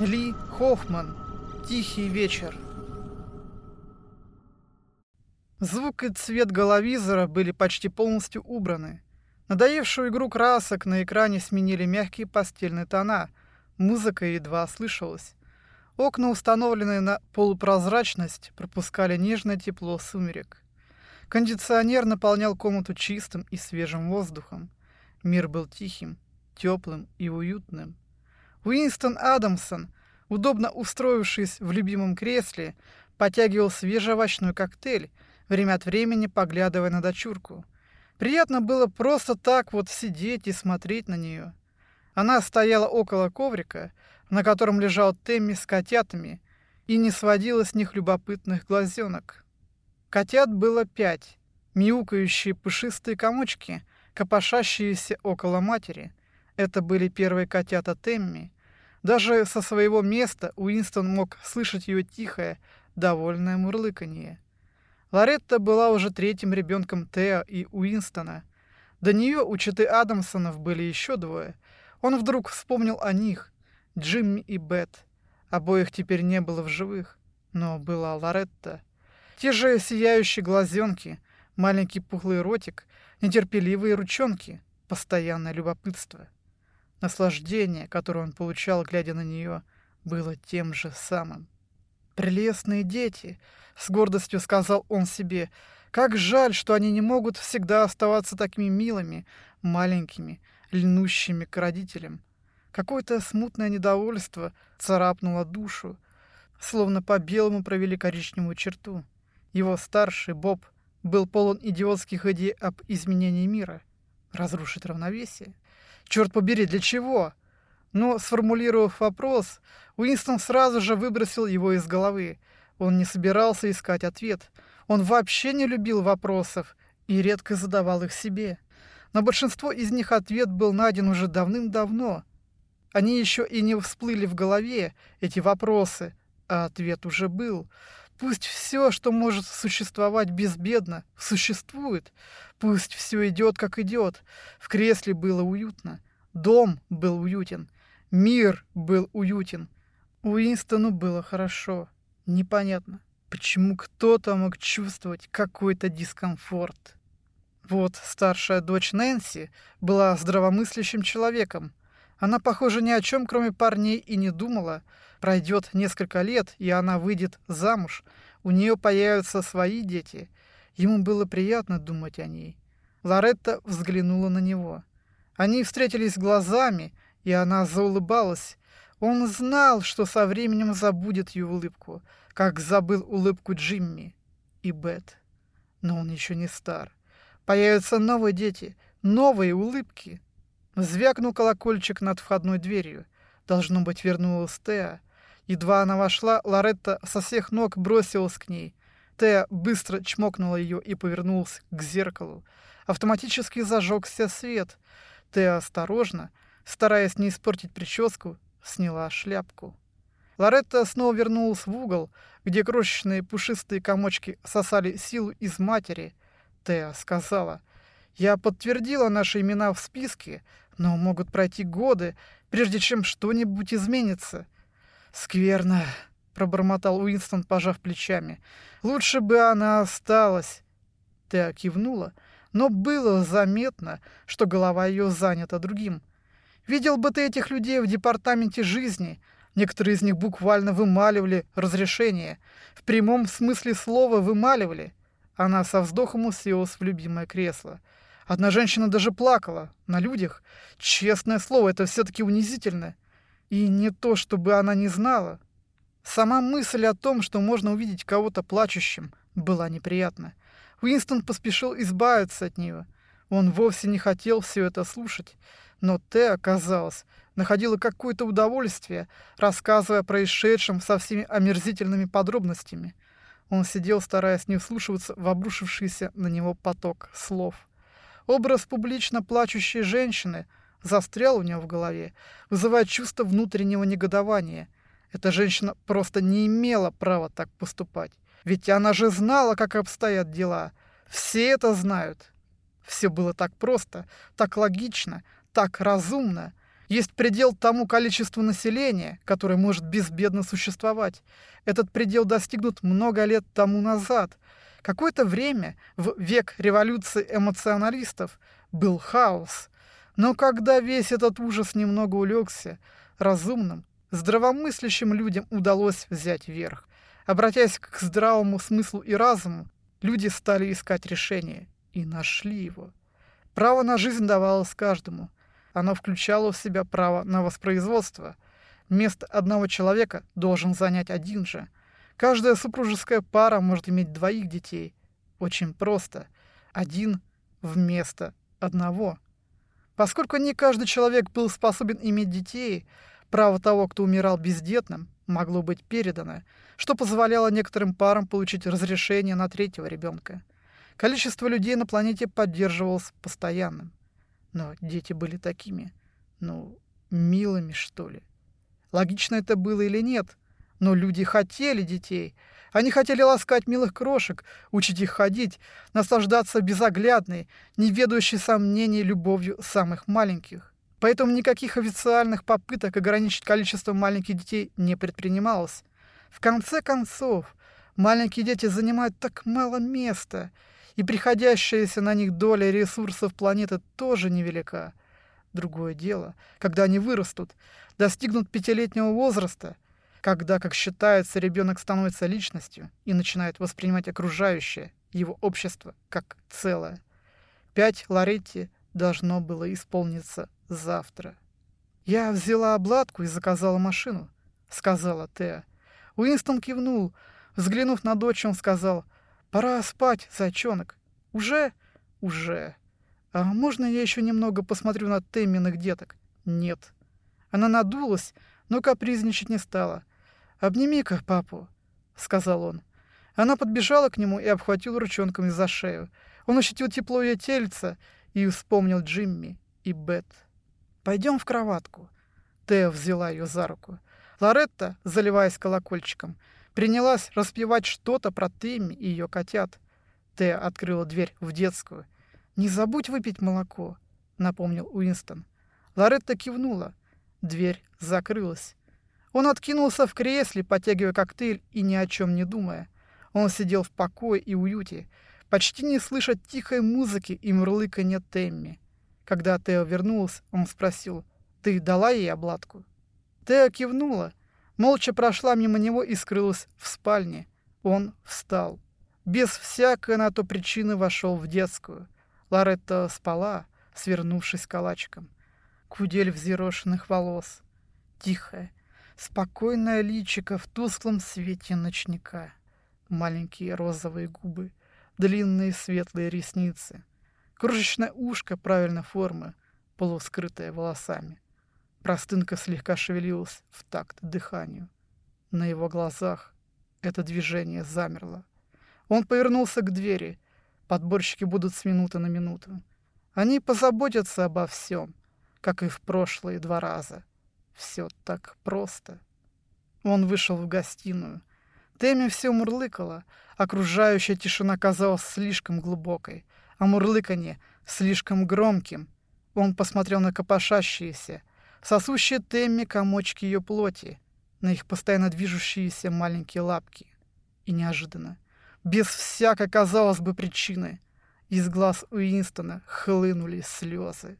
Ли Хоффман. Тихий вечер. Звук и цвет головизора были почти полностью убраны. Надоевшую игру красок на экране сменили мягкие постельные тона. Музыка едва слышалась. Окна, установленные на полупрозрачность, пропускали нежное тепло сумерек. Кондиционер наполнял комнату чистым и свежим воздухом. Мир был тихим, теплым и уютным. Уинстон Адамсон, удобно устроившись в любимом кресле, потягивал свежий овощной коктейль, время от времени поглядывая на дочурку. Приятно было просто так вот сидеть и смотреть на нее. Она стояла около коврика, на котором лежал Тэмми с котятами, и не сводила с них любопытных глазенок. Котят было пять, мяукающие пушистые комочки, копошащиеся около матери. Это были первые котята Тэмми. Даже со своего места Уинстон мог слышать ее тихое, довольное мурлыканье. Лоретта была уже третьим ребенком Тео и Уинстона. До нее у Читы Адамсонов были еще двое. Он вдруг вспомнил о них, Джимми и Бет. Обоих теперь не было в живых, но была Лоретта. Те же сияющие глазенки, маленький пухлый ротик, нетерпеливые ручонки, постоянное любопытство. Наслаждение, которое он получал, глядя на нее, было тем же самым. «Прелестные дети!» — с гордостью сказал он себе. «Как жаль, что они не могут всегда оставаться такими милыми, маленькими, льнущими к родителям». Какое-то смутное недовольство царапнуло душу, словно по белому провели коричневую черту. Его старший, Боб, был полон идиотских идей об изменении мира. Разрушить равновесие? Черт побери, для чего? Но, сформулировав вопрос, Уинстон сразу же выбросил его из головы. Он не собирался искать ответ. Он вообще не любил вопросов и редко задавал их себе. Но большинство из них ответ был найден уже давным-давно. Они еще и не всплыли в голове, эти вопросы, а ответ уже был. Пусть все, что может существовать безбедно, существует. Пусть все идет, как идет. В кресле было уютно. Дом был уютен. Мир был уютен. Уинстону было хорошо. Непонятно, почему кто-то мог чувствовать какой-то дискомфорт. Вот старшая дочь Нэнси была здравомыслящим человеком. Она, похоже, ни о чем, кроме парней, и не думала. Пройдет несколько лет, и она выйдет замуж. У нее появятся свои дети. Ему было приятно думать о ней. Лоретта взглянула на него. Они встретились глазами, и она заулыбалась. Он знал, что со временем забудет ее улыбку, как забыл улыбку Джимми и Бет. Но он еще не стар. Появятся новые дети, новые улыбки. Звякнул колокольчик над входной дверью. Должно быть, вернулась Теа. Едва она вошла, Лоретта со всех ног бросилась к ней. Теа быстро чмокнула ее и повернулась к зеркалу. Автоматически зажегся свет. Теа осторожно, стараясь не испортить прическу, сняла шляпку. Лоретта снова вернулась в угол, где крошечные пушистые комочки сосали силу из матери. Теа сказала, «Я подтвердила наши имена в списке, но могут пройти годы, прежде чем что-нибудь изменится». «Скверно», — пробормотал Уинстон, пожав плечами. «Лучше бы она осталась». Теа кивнула, но было заметно, что голова ее занята другим — Видел бы ты этих людей в департаменте жизни. Некоторые из них буквально вымаливали разрешение. В прямом смысле слова вымаливали. Она со вздохом уселась в любимое кресло. Одна женщина даже плакала. На людях. Честное слово, это все-таки унизительно. И не то, чтобы она не знала. Сама мысль о том, что можно увидеть кого-то плачущим, была неприятна. Уинстон поспешил избавиться от нее. Он вовсе не хотел все это слушать. Но Т, оказалось, находила какое-то удовольствие, рассказывая о происшедшем со всеми омерзительными подробностями. Он сидел, стараясь не вслушиваться в обрушившийся на него поток слов. Образ публично плачущей женщины застрял у него в голове, вызывая чувство внутреннего негодования. Эта женщина просто не имела права так поступать. Ведь она же знала, как обстоят дела. Все это знают. Все было так просто, так логично, так разумно. Есть предел тому количеству населения, которое может безбедно существовать. Этот предел достигнут много лет тому назад. Какое-то время, в век революции эмоционалистов, был хаос. Но когда весь этот ужас немного улегся, разумным, здравомыслящим людям удалось взять верх. Обратясь к здравому смыслу и разуму, люди стали искать решение и нашли его. Право на жизнь давалось каждому. Оно включало в себя право на воспроизводство. Место одного человека должен занять один же. Каждая супружеская пара может иметь двоих детей. Очень просто. Один вместо одного. Поскольку не каждый человек был способен иметь детей, право того, кто умирал бездетным, могло быть передано, что позволяло некоторым парам получить разрешение на третьего ребенка. Количество людей на планете поддерживалось постоянным. Но дети были такими, ну, милыми, что ли. Логично это было или нет, но люди хотели детей. Они хотели ласкать милых крошек, учить их ходить, наслаждаться безоглядной, не ведущей сомнений любовью самых маленьких. Поэтому никаких официальных попыток ограничить количество маленьких детей не предпринималось. В конце концов, маленькие дети занимают так мало места, и приходящаяся на них доля ресурсов планеты тоже невелика. Другое дело, когда они вырастут, достигнут пятилетнего возраста, когда, как считается, ребенок становится личностью и начинает воспринимать окружающее, его общество, как целое. Пять Лоретти должно было исполниться завтра. «Я взяла обладку и заказала машину», — сказала Теа. Уинстон кивнул. Взглянув на дочь, он сказал, «Пора спать, зайчонок». «Уже?» «Уже». «А можно я еще немного посмотрю на Темминых деток?» «Нет». Она надулась, но капризничать не стала. «Обними-ка папу», — сказал он. Она подбежала к нему и обхватила ручонками за шею. Он ощутил тепло ее тельца и вспомнил Джимми и Бет. «Пойдем в кроватку». Тео взяла ее за руку. Лоретта, заливаясь колокольчиком, принялась распевать что-то про Тэмми и ее котят. Тео открыла дверь в детскую. «Не забудь выпить молоко», — напомнил Уинстон. Лоретта кивнула. Дверь закрылась. Он откинулся в кресле, потягивая коктейль и ни о чем не думая. Он сидел в покое и уюте, почти не слыша тихой музыки и мурлыканья Темми. Когда Тео вернулся, он спросил, «Ты дала ей обладку?» Тео кивнула, молча прошла мимо него и скрылась в спальне. Он встал. Без всякой на то причины вошел в детскую. Лоретта спала, свернувшись калачиком. Кудель взъерошенных волос. Тихая, спокойная личико в тусклом свете ночника. Маленькие розовые губы, длинные светлые ресницы — Крошечное ушко правильной формы, полускрытое волосами. Простынка слегка шевелилась в такт дыханию. На его глазах это движение замерло. Он повернулся к двери. Подборщики будут с минуты на минуту. Они позаботятся обо всем, как и в прошлые два раза. Все так просто. Он вышел в гостиную. Тэмми все мурлыкала. Окружающая тишина казалась слишком глубокой а мурлыканье слишком громким. Он посмотрел на копошащиеся, сосущие Темми комочки ее плоти, на их постоянно движущиеся маленькие лапки. И неожиданно, без всякой, казалось бы, причины, из глаз Уинстона хлынули слезы.